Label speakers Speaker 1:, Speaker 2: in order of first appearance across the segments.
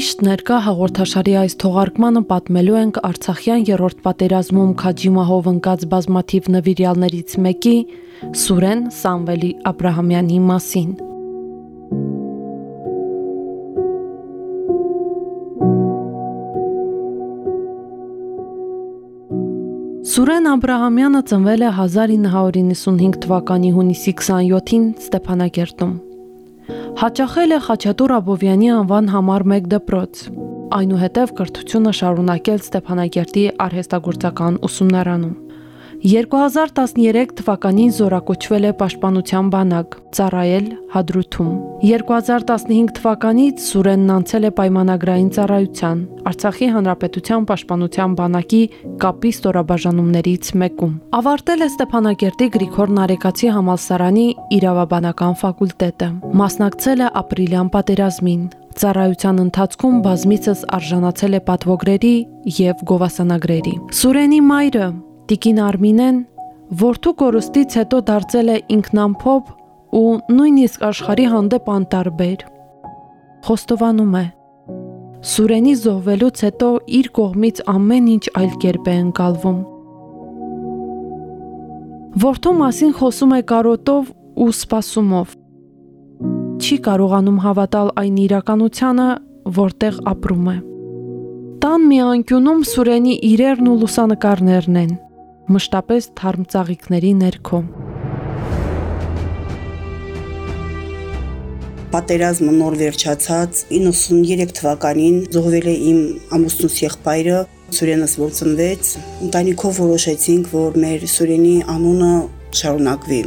Speaker 1: Միշտ ներկա հաղորդաշարի այս թողարկմանը պատմելու ենք Արցախյան երրորդ պատերազմում Քաջիմահով ընկած բազմաթիվ նվիրյալներից մեկի Սուրեն Սամվելի Աբ รา համյանի մասին։ Սուրեն Աբրահամյանը ծնվել է 1995 թվականի հունիսի 27-ին Ստեփանագերտում։ Հաճախել է Խաչատուր Աբովյանի անվան համար 1 դպրոց։ Այնուհետև կրթությունը շարունակել Ստեփանագերտի արհեստագործական ուսումնարանում։ 2013 թվականին զորակոչվել է Պաշտպանության բանակ, ծառայել Հադրութում։ 2015 թվականից Սուրենն անցել է պայմանագրային ծառայության Արցախի Հանրապետության Պաշտպանության բանակի կապի ստորաբաժանումներից մեկում։ Ավարտել է Ստեփանակերտի Գրիգոր Նարեկացի համալսարանի իրավաբանական ֆակուլտետը։ Մասնակցել է ապրիլյան պատերազմին, Ծառայության ընթացքում բազմիցս արժանացել է պատվոգրերի եւ գովասանագրերի։ Սուրենի մայրը Տիկին Արմինեն որդու կորստից հետո դարձել է ինքնամփոփ ու նույնիսկ աշխարհի հանդեպ անտարբեր։ Խոստովանում է. Սուրենի զոհվելուց հետո իր կողմից ամեն ինչ այլ կերպ է ընկալվում։ Որդու մասին խոսում է կարոտով ու սպասումով։ Չի կարողանում հավատալ այն իրականությանը, որտեղ ապրում է։ Տան մի անկյունում Սուրենի իրերն ու լուսանկարներն են մշտապես թարմ ծաղիկների ներքո։
Speaker 2: Պատերազմը նոր վերջացած 93 թվականին զոհվել է իմ ամուսնուս եղբայրը Սուրենս որ ծնվեց, ընտանիքով որոշեցինք, որ մեր Սուրենի անունը շարունակվի։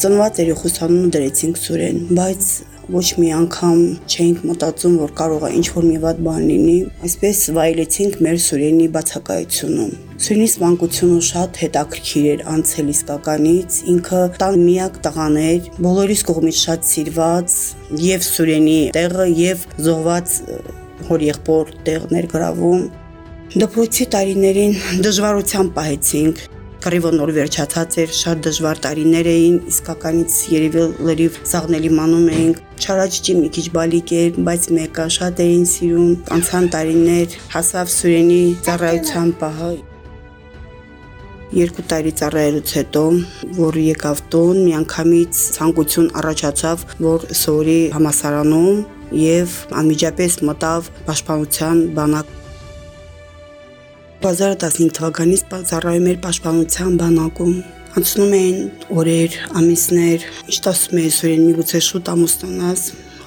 Speaker 2: Ծնված երեխուս անունը դրեցինք Սուրեն, բայց ոչ մի անգամ չէինք մտածում, որ կարող է ինչ որ մի վատ բան լինի։ Այսպես վայելեցինք մեր Սուրենի բացակայությունը։ Սուրենիս մանկությունը շատ հետաքրքիր էր անցել իսկականից, ինքը տան միակ տղան էր, բոլորիս կողմից շատ սիրված, եւ Սուրենի տեղը եւ զոհված հոր եղբոր տեղներ գրավում։ Դպրոցի տարիներին դժվարությամբ պահեցինք կռիվը նոր վերջացած էր, շատ դժվար տարիներ էին, իսկականից երևի լրիվ սաղնելի մանում էինք։ Չարաճճի մի քիչ բալիկ էր, բայց մեկը շատ էին սիրում։ Անցան տարիներ, հասավ Սուրենի ծառայության պահը։ Երկու տարի ծառայելուց հետո, որ եկավ տուն, միանգամից ցանկություն առաջացավ, որ սորի համասարանում եւ անմիջապես մտավ պաշտպանության բանակ 2015 թվականից ծառայում էր պաշտպանության բանակում։ Անցնում էին օրեր, ամիսներ, միշտ ասում էի Սուրեն միգուցե շուտ ամուսնանաս։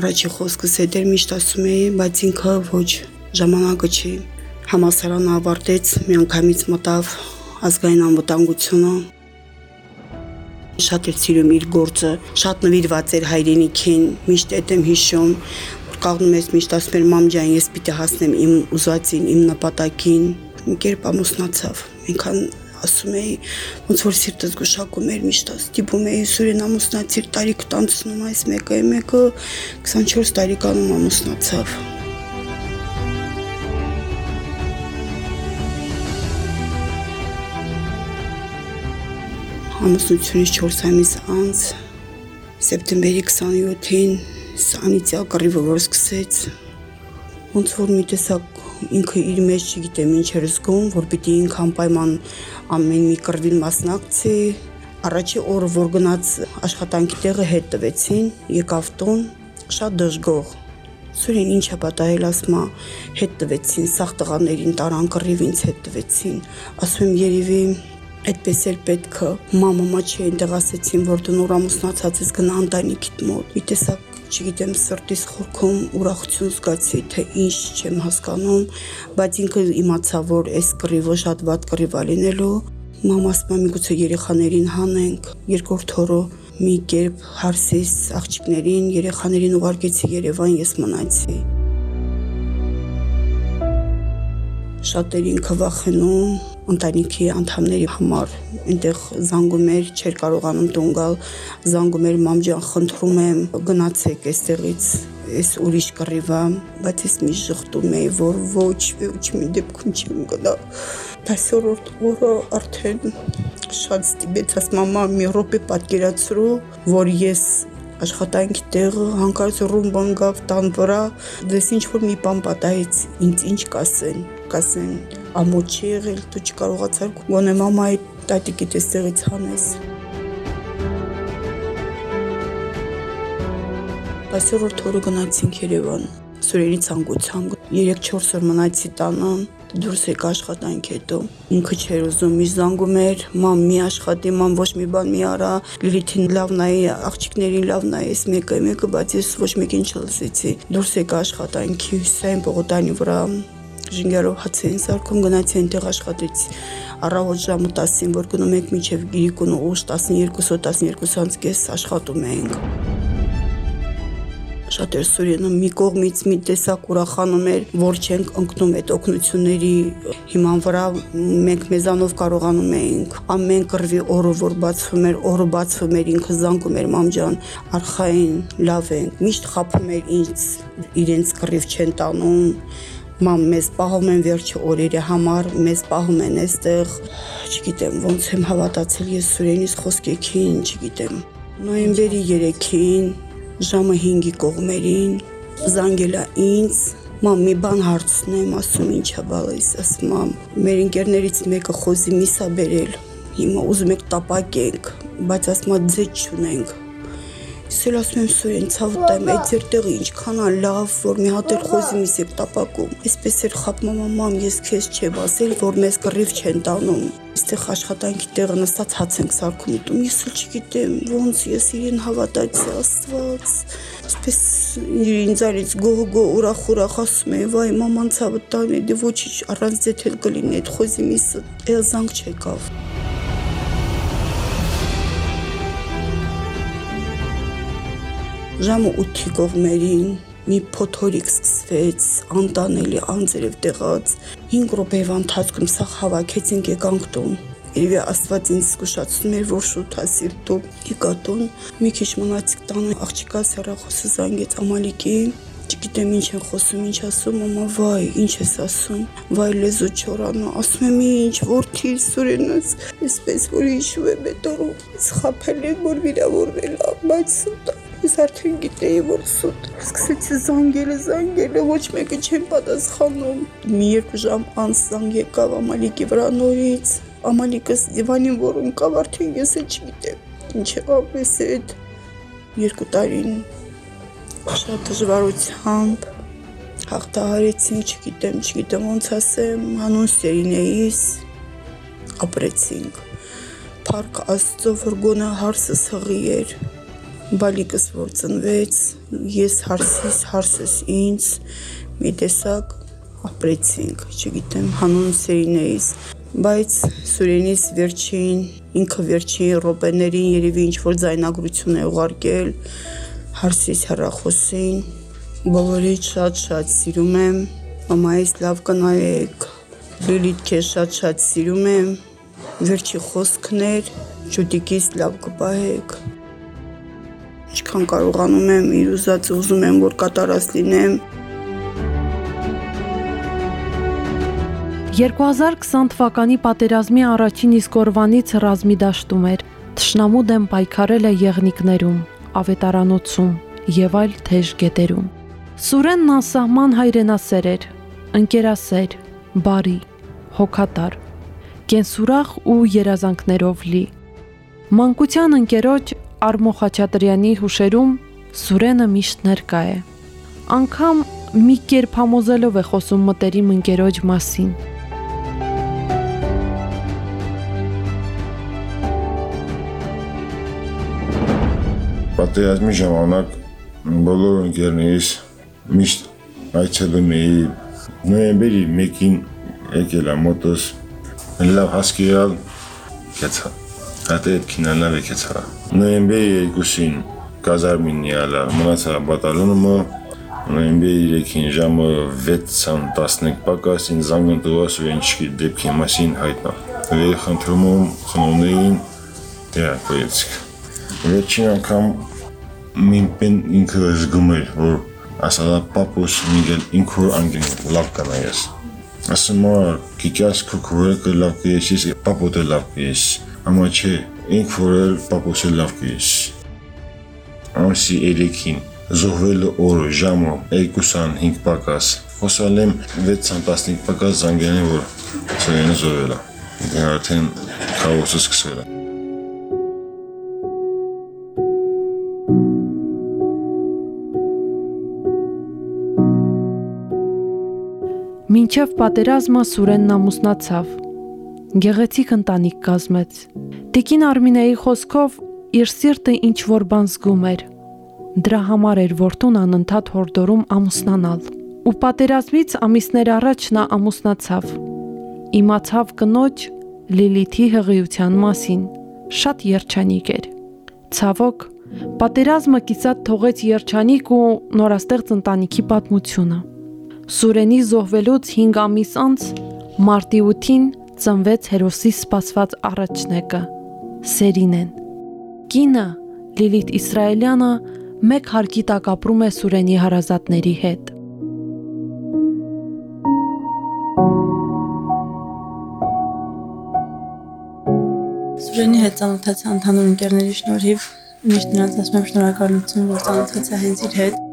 Speaker 2: Առաջի խոսքս հետ էր միշտ ասում էի, բայց ինքը ոչ, ժամանակը չի։ Համասարանը ավարտեց, միանգամից մտավ ազգային անվտանգությունը շատ էր սիրում իր գործը, շատ նվիրված էր հայրենիքին, միշտ այդ եմ հիշում, կաղնում ես միշտ ասում էր մամ ջան, ես պիտի հասնեմ իմ ուզածին, իմ նպատակին, մի կերպ ամուսնացավ։ Ինքան ասում էի, ոնց որ սիրտս գուշակում էր միշտ ստիպում էի Սուրեն ամուսնացիր տարիք տանցնում այս մեկը, մեկը 24 տարեկանում ամուսնացավ։ Ամուսնությունից 4 ամիս անց սեպտեմբերի 27-ին սանիտիա կռիվը որ սկսեց ոնց որ մի տեսակ ինքը իր մեջ չգիտեմ ինչ էր զգում, որ պիտի ինքը անպայման ամեն մի կրվին մասնակցի։ Առաջի օրը որ գնաց աշխատանքի տեղը հետ տվեցին, եկավ տուն, շատ դժգոհ։ Սուրեն ինչ է պատահել ասմա, հետ տվեցին, սաղ տղաներին տարան կռիվ ինձ հետ տվեցին։ Ասում եմ երևի այդպես էլ պետքը մամա մաչի այնտեղ ասեցին որ դու նոր ամուսնացած ես գնա ընտանիքիդ մոտ։ Մի տեսակ չգիտեմ, սրտիս խորքում ուրախություն զգացի, թե ինչ չեմ հասկանում, բայց ինքը իմացա, որ այս կռիվը շատ վատ կռիվ է լինելու։ Մամաս մամիկուցը երեխաներին հանենք, երկրորդ օրը մի կերպ հարսիս աղջիկներին, երեխաներին ուղարկեցի Երևան, ես մնացի։ Շատեր ինքը վախենում, ընտանիքի անդամների համար այնտեղ զանգում էր, չէր կարողանում տուն գալ, զանգում էր մամջան, խնդրում եմ, գնացեք այստեղից, այս ուրիշ կռիվա, բայց ես մի շղթում էի, որ ոչ, ոչ մի դեպքում չեմ գնա։ 10-րդ օրը արդեն շատ ստիպեց աս մամա մի րոպե պատկերացրու, որ ես աշխատանքի տեղը հանկարծ ռումբան գավ տան վրա, դες ինչ որ մի բան պատահեց, ինձ ինչ կասեն, կասեն, ամոթ չի եղել, դու չկարողացար գոնե մամայի տատիկի տեսեղից հանես։ Այսօր օրը գնացինք Երևան, Սուրենի ցանկությամբ 3-4 օր մնացի տանը, դուրս եկա աշխատանք հետո ինքը չէր ուզում մի զանգում էր մամ մի աշխատի մամ ոչ մի բան մի արա լիլիթին լավ նայի աղջիկներին լավ նայես մեկը մեկը բայց ես ոչ մեկին չլսեցի դուրս եկա աշխատանքի Հուսեին Պողոտանի վրա ժինգերով հաց էին սարքում գնացի այնտեղ աշխատեցի առավոտ ժամը 10-ին որ գնում եք մինչև գիրիկուն ուշ 12-12 12-ից կես աշխատում էինք շատ էր Սուրենը մի կողմից մի տեսակ ուրախանում էր, որ չենք ընկնում այդ օկնությունների հիման վրա մենք մեզանով կարողանում էինք ամեն կռվի օրը որ բացվում էր, օրը բացվում էր ինքը զանգում էր մամջան, արխային լավ ենք, միշտ խափում էր ինձ իրենց կռիվ չեն տանում մամ մեզ պահում են վերջի օրերի համար, մեզ պահում են այստեղ, չգիտեմ ոնց եմ հավատացել ես Սուրենից խոսքեքին, չգիտեմ։ Նոյեմբերի 3-ին ժամը 5-ի կողմերին զանգելա ինձ Մամ մի բան հարցնեմ, ասում ինչա բալես, ասում մամ, մեր ընկերներից մեկը խոզի միսա բերել։ Հիմա ուզում եք տապակենք, բայց ասма ձեծ չունենք։ Սել ասում եմ Սուրեն, ցավ տեմ, այդ ձեր տեղը ինչքան է լավ, որ մի հատ էլ խոզի միս եք տապակում։ Այսպես էր խապում մամ, ես քեզ չեմ ասել, որ մեզ կռիվ չեն տանում։ Այստեղ աշխատանքի տեղը նստած հաց ենք սարքում ուտում։ Ես էլ չգիտեմ, ոնց ես իրեն հավատացի Աստված։ Այսպես ինձ արից գողգո ուրախ-ուրախ ասում է, վայ մաման ցավը տանի, դե ոչինչ առանց ձեթել կլինի այդ խոզի միսը։ Էլ զանգ չեկավ։ Ժամը 8-ի կողմերին մի փոթորիկ սկսվեց, անտանելի անձերև տեղած 5 րոպեվա ընթացքում սա հավաքեցինք եկանք տուն։ Երևի Աստված ինձ զգուշացնում էր, որ շուտ հասիր դու եկա տուն։ Մի քիչ մնացիկ տանը աղջիկաս հեռախոսը զանգեց Ամալիկի, չգիտեմ ինչ են խոսում, ինչ ասում, մամա, վայ, ինչ ես ասում։ Վայ լեզու չորանա, ասում եմ ինչ, որդի Սուրենս, այսպես որ հիշում եմ այդ օրը, սխափել եմ, որ վիրավորվել բայց սուտ Ես արդեն գիտեի, որ սուտ։ Սկսեցի զանգելը, զանգելը, ոչ մեկը չեն պատասխանում։ Մի երկու ժամ անց զանգ եկավ Ամալիկի վրա նորից։ Ամալիկս դիվանին որ ընկավ, արդեն ես էլ չգիտեմ։ Ինչ եղավ ես այդ երկու տարին շատ դժվարությամբ հաղթահարեցինք, չգիտեմ, չգիտեմ ոնց ասեմ, հանուն Սերինեիս ապրեցինք։ Փառք Աստծո, որ գոնե հարսս հղի էր բալիկս որ ծնվեց, ես հարսիս, հարսս ինձ մի տեսակ ապրեցինք, չգիտեմ, հանուն Սերինեից, բայց Սուրենից վերջին, ինքը վերջին րոպեներին երևի ինչ որ ձայնագրություն է ուղարկել հարսիս հեռախոսին, բոլորից շատ-շատ սիրում եմ, մամայից լավ կնայեք, Լիլիթ քեզ շատ-շատ սիրում եմ, վերջի խոսքներ, ջուտիկից լավ կպահեք ինչքան կարողանում եմ իր ուզածը ուզում եմ որ կատարած լինեմ
Speaker 1: 2020 թվականի պատերազմի առաջին իսկ օրվանից ռազմի դաշտում էր Տշնամու դեմ պայքարել է եղնիկներում, ավետարանոցում եւ այլ թեժ գետերում։ Սուրենն անսահման հայրենասեր էր, ընկերասեր, բարի, հոգատար, կենսուրախ ու երազանքներով լի։ Մանկության ընկերոջ Արմո Խաչատրյանի հուշերում Սուրենը միշտ ներկա է։ Անկամ մի կերպ համոզելով է խոսում մտերիմ ընկերոջ մասին։
Speaker 3: Պատերազմի ժամանակ բոլոր ընկերներիս միշտ այցելում էի նոյեմբերի 1-ին եկել եմ մոտս լավ հասկերալ կեցա Հատե քինանավ եկեցա։ Նոյեմբերի 2-ին կազարմին յալա մնացա բատալոնումը նոյեմբերի 3-ին ժամը 6:15 պակաս ինձ զանգ տվա Սուրենչի դեպքի մասին հայտնա։ Վեր խնդրում եմ խնամներին դերակայեցիկ։ Վերջին անգամ մինպեն ինքը զգում էր, որ ասալա պապուս միգել ինքը անգին լավ կանայես։ Ասում եմ, գիտես քուքուրը լավ կես, պապոտը լավ կես։ Ամա չէ, ինք որել պապոսը լավ կես։ Ամսի 3-ին զոհվելու օրը ժամը 2:05 պակաս։ Խոսալ եմ 6:15 պակաս զանգել որ սերենը զոհվել է։ Դե արդեն քաոսը սկսվել է։
Speaker 1: Մինչև պատերազմը Սուրենն ամուսնացավ։ Գեղեցիկ ընտանիք կազմեց։ Տիկին Արմինեի խոսքով իր սիրտը ինչ որ բան զգում էր։ Դրա համար էր որդուն անընդհատ հորդորում ամուսնանալ։ Ու պատերազմից ամիսներ առաջ նա ամուսնացավ։ Իմացավ կնոջ Լիլիթի հղիության մասին։ Շատ երջանիկ էր։ Ցավոք, պատերազմը կիսատ թողեց երջանիկ ու նորաստեղծ ընտանիքի պատմությունը։ Սուրենի զոհվելուց 5 ամիս անց մարտի 8-ին ծնվեց հերոսի սպասված առաջնեկը՝ Սերինեն։ Կինը Լիլիթ Իսրայելյանը մեկ հարկի տակ ապրում է Սուրենի հարազատների հետ։
Speaker 4: Սուրենի հետ ծանոթացա ընդհանուր ընկերների շնորհիվ միշտ նրանց ասում եմ շնորհակալություն, որ ծանոթացա հենց իր հետ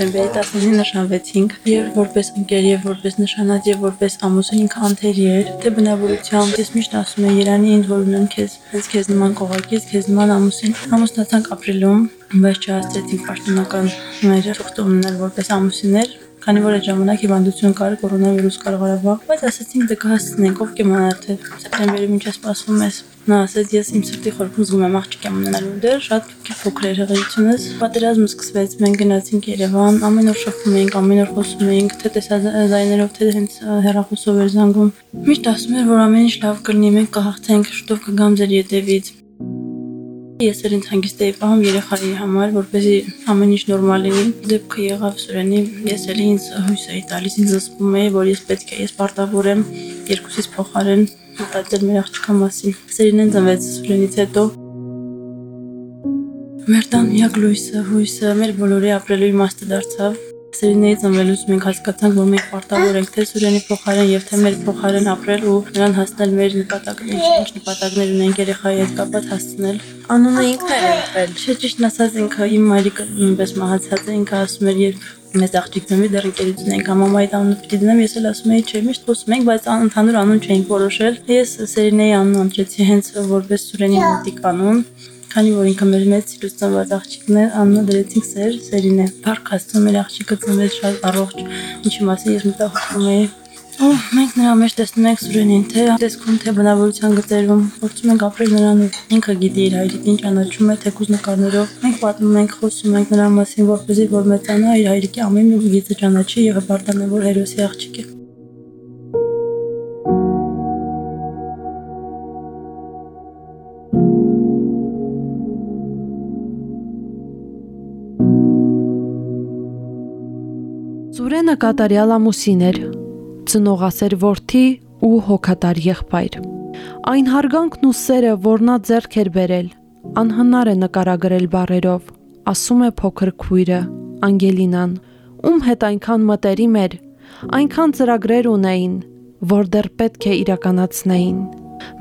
Speaker 4: սեպտեմբերի 19-ին նշանվեցինք եւ որպես ընկեր եւ որպես նշանած եւ որպես ամուսին ինքը անթերի էր թե բնավորությամբ ես միշտ ասում եմ Երանի ինձ որ ունեմ քեզ հենց քեզ նման կողակից քեզ նման ամուսին ամուսնացանք ապրիլում բայց չհասցրեցինք պաշտոնական մեր թողտում ունել որպես ամուսիններ քանի որ այդ ժամանակ հիվանդություն կար, կորոնավիրուս կարող վաղ, բայց ասացինք դե կհասցնենք, ով կիմանա թե սեպտեմբերի մինչև սպասվում ես Նա ասաց, ես իմ սրտի խորքում զգում եմ աղջիկ եմ ունենալու դեր, շատ փոքր էր հղիությունս։ Պատերազմը սկսվեց, մենք գնացինք Երևան, ամեն օր շփվում էինք, ամեն օր խոսում էինք, թե տեսաձայներով, թե հենց հեռախոսով էր զանգում։ Միշտ ասում էր, որ ամեն ինչ լավ կլինի, մենք կհաղթենք, շուտով կգամ ձեր ետևից։ Ես էլ ինձ հանգիստ էի պահում երեխայի համար, որպեսզի ամեն ինչ նորմալ լինի։ Դեպքը եղավ Սուրենի, ես էլ ինձ հույս էի տալիս, ինձ զսպում էի, որ ես պետք է ես պարտավոր եմ երկուսից փոխարեն մտածել մեր աղջկա մասին։ Սերինեն ծնվեց Սուրենից հետո մեր տան միակ լույսը, հույսը, մեր բոլորի ապրելու իմաստը դարձավ։ Սերինեի ծնվելուց մենք հասկացանք, որ մենք պարտավոր ենք թե Սուրենի փոխարեն եւ թե մեր փոխարեն ապրել ու նրան հասնել մեր նպատակները, ինչ նպատակներ ունենք երեխայի հետ կապված հասցնել։ Անունը ինքն էր ընտրել։ Չէ, ճիշտ ասած ինքը իմ մայրիկը նույնպես մահացած է, ինքը ասում էր, երբ մեծ աղջիկն դեռ ընկերություն ենք համամայդ անունը պիտի դնեմ, ես էլ ասում եի, չէ, միշտ խոսում ենք, բայց ընդհանուր անուն չէինք որոշել։ Ես Սերինեի անունը ընտրեցի հենց որպես Սուրենի մոտիկ անուն, քանի որ ինքը մեր մեծ ծնված աղջիկն է, անունը դրեցինք Սեր, Սերինե։ Փառք Աստծո, մեր աղջիկը ծնվեց շատ առողջ, ինչի մասին ես մտահոգում էի Ու մենք նրա մեջ տեսնում ենք Սուրենին, թե տեսքում, թե բնավորության գծերում, փորձում ենք ապրել նրանով։ Ինքը գիտի իր հայրիկին ճանաչում է թեկուզ նկարներով։ Մենք պատմում ենք, խոսում ենք նրա մասին, որպեսզի որ մեծանա իր հայրիկի ամեն մի գիծը ճանաչի եւ հպարտանա, որ հերոսի աղջիկ է։
Speaker 1: Սուրենը կատարյալ ամուսին էր, ծնողասեր որդի ու հոգատար եղբայր։ Այն հարգանքն ու սերը, որ նա ձեռք էր բերել, անհնար է նկարագրել բառերով, ասում է փոքր քույրը, Անգելինան, ում հետ այնքան մտերիմ էր, այնքան ծրագրեր ունեին, որ դեռ պետք է իրականացնեին։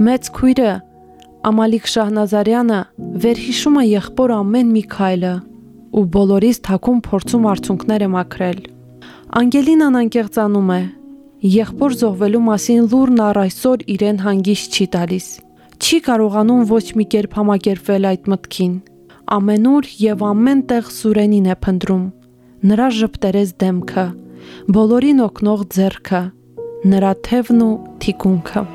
Speaker 1: Մեծ քույրը Ամալիկ Շահնազարյանը վերհիշում է եղբոր ամեն մի քայլը ու բոլորիս թակում փորձում արցունքները մաքրել։ Անգելինան անկեղծանում է, Եղբոր զոհվելու մասին լուրն առ այսօր իրեն հանգիստ չի տալիս։ Չի կարողանում ոչ մի կերպ համակերպվել այդ մտքին։ Ամենուր եւ ամեն տեղ Սուրենին է փնտրում։ Նրա ժպտերես դեմքը, բոլորին օգնող ձեռքը, նրա թևն ու թիկունքը։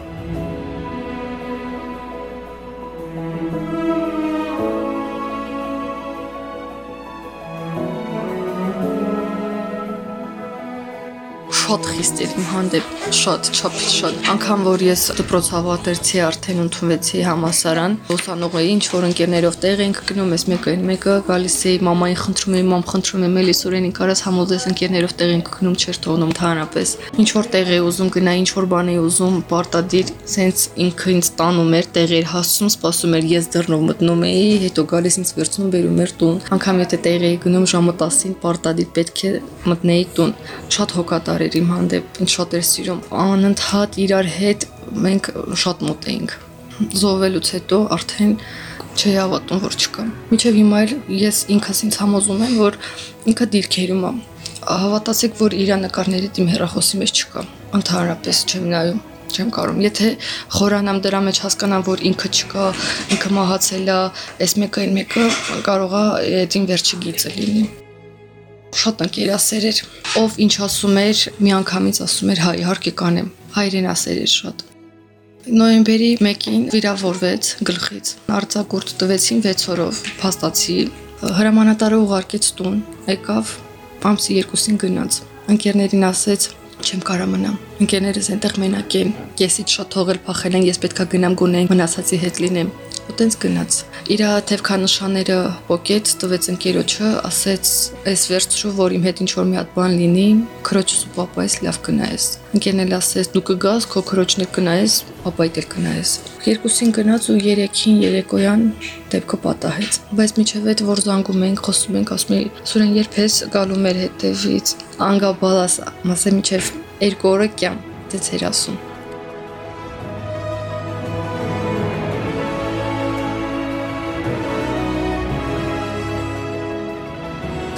Speaker 5: շատ խիստ էր իմ հանդեպ, շատ, չափից շատ։ Անկամ որ ես դպրոց հավատերցի արդեն ընդունվեցի համասարան, ուսանող էի, ինչ որ ընկերներով տեղ էինք գնում, ես մեկը այն մեկը գալիս էի մամային խնդրում էի, մամ խնդրում եմ էլի Սուրենին կարաս համոզես ընկերներով տեղ էինք գնում, չէր թողնում ընդհանրապես։ Ինչ որ տեղ էի ուզում գնա, ինչ որ բան էի ուզում, պարտադիր, սենց ինքը ինձ տանում էր, տեղ էր հասցում, սպասում էր, ես դռնով մտնում էի, հետո գալիս ինձ վերցնում բերում էր տուն։ Անկամ եթե տեղ էի գնում ժամը 10-ին, պարտադիր պետք է մտնեի տուն։ Շատ հոգատար էր իմ հանդեպ, ինձ շատ էր սիրում։ Անընդհատ իրար հետ մենք շատ մոտ էինք։ Զոհվելուց հետո արդեն չի հավատում, որ չկա։ Միջև հիմա էլ ես ինքս ինձ համոզում եմ, որ ինքը դիրքերում է։ Հավատացեք, որ իր նկարների իմ հերախոսի մեջ չկա։ Ընդհանրապես չեմ նայում չեմ կարող։ Եթե խորանամ դրա մեջ հասկանամ, որ ինքը չկա, ինքը մահացել է, այս մեկը այն մեկը կարող է դին վերջի գիծը լինի շատ ընկերասեր էր, ով ինչ ասում էր, միանգամից ասում էր հայ, իհարկե կանեմ։ Հայրենասեր էր շատ։ Նոյեմբերի 1-ին վիրավորվեց գլխից։ Արձակուրդ տվեցին 6 օրով, փաստացի հրամանատարը ուղարկեց տուն, եկավ, ամսի 2-ին գնաց։ Ընկերներին ասեց, չեմ կարա մնամ։ Ընկերներս այնտեղ մենակ են։ Կեսից շատ թողել փախել են, ես պետքա գնամ գոնե մնացածի հետ լինեմ ու տենց գնաց։ Իր թևքանշանները փոկեց, տվեց ընկերոջը, ասեց, «Այս վերջու, որ իմ հետ ինչ որ մի հատ բան լինի, քրոջս ու papays լավ կնայես»։ Ընկերն ասեց, «Դու կգաս, քո քրոջն էլ կնայես, papayd էլ կնայես»։ Երկուսին գնաց ու երեքին երեկոյան դեպքը պատահեց։ Բայց միջև այդ որ զանգում ենք, խոսում ենք, ասում էի, «Սուրեն երբ ես գալու մեր հետևից»։ Անգաբալաս, մասե միջև երկու օրը կյամ, դեց էր ասում։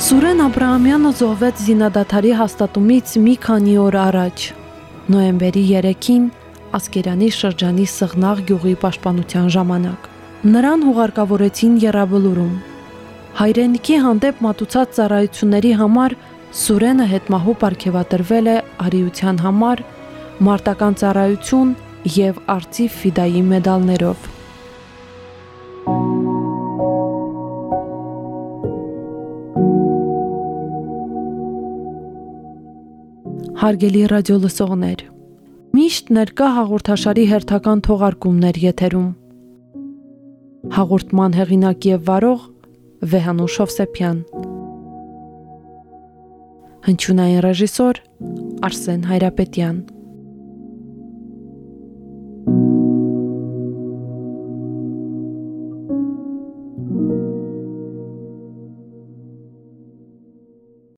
Speaker 1: Սուրեն Աբ รา համյանը զոհվեց զինադատարի հաստատումից մի քանի օր առաջ, նոյեմբերի 3-ին Ասկերանի շրջանի Սղնաղ գյուղի պաշտպանության ժամանակ։ Նրան հուղարկավորեցին Եռաբլուրում։ Հայրենիքի հանդեպ մատուցած ծառայությունների համար Սուրենը հետմահու ապարգևատրվել է արիության համար մարտական ծառայություն եւ արծիվ ֆիդայի մեդալներով։ Հարգելի ռադիոլսողներ, միշտ ներկա հաղորդաշարի հերթական թողարկումներ եթերում։ Հաղորդման հեղինակ եւ վարող Վեհանուշ Հովսեփյան։ Հնչյունային ռեժիսոր Արսեն Հայրապետյան։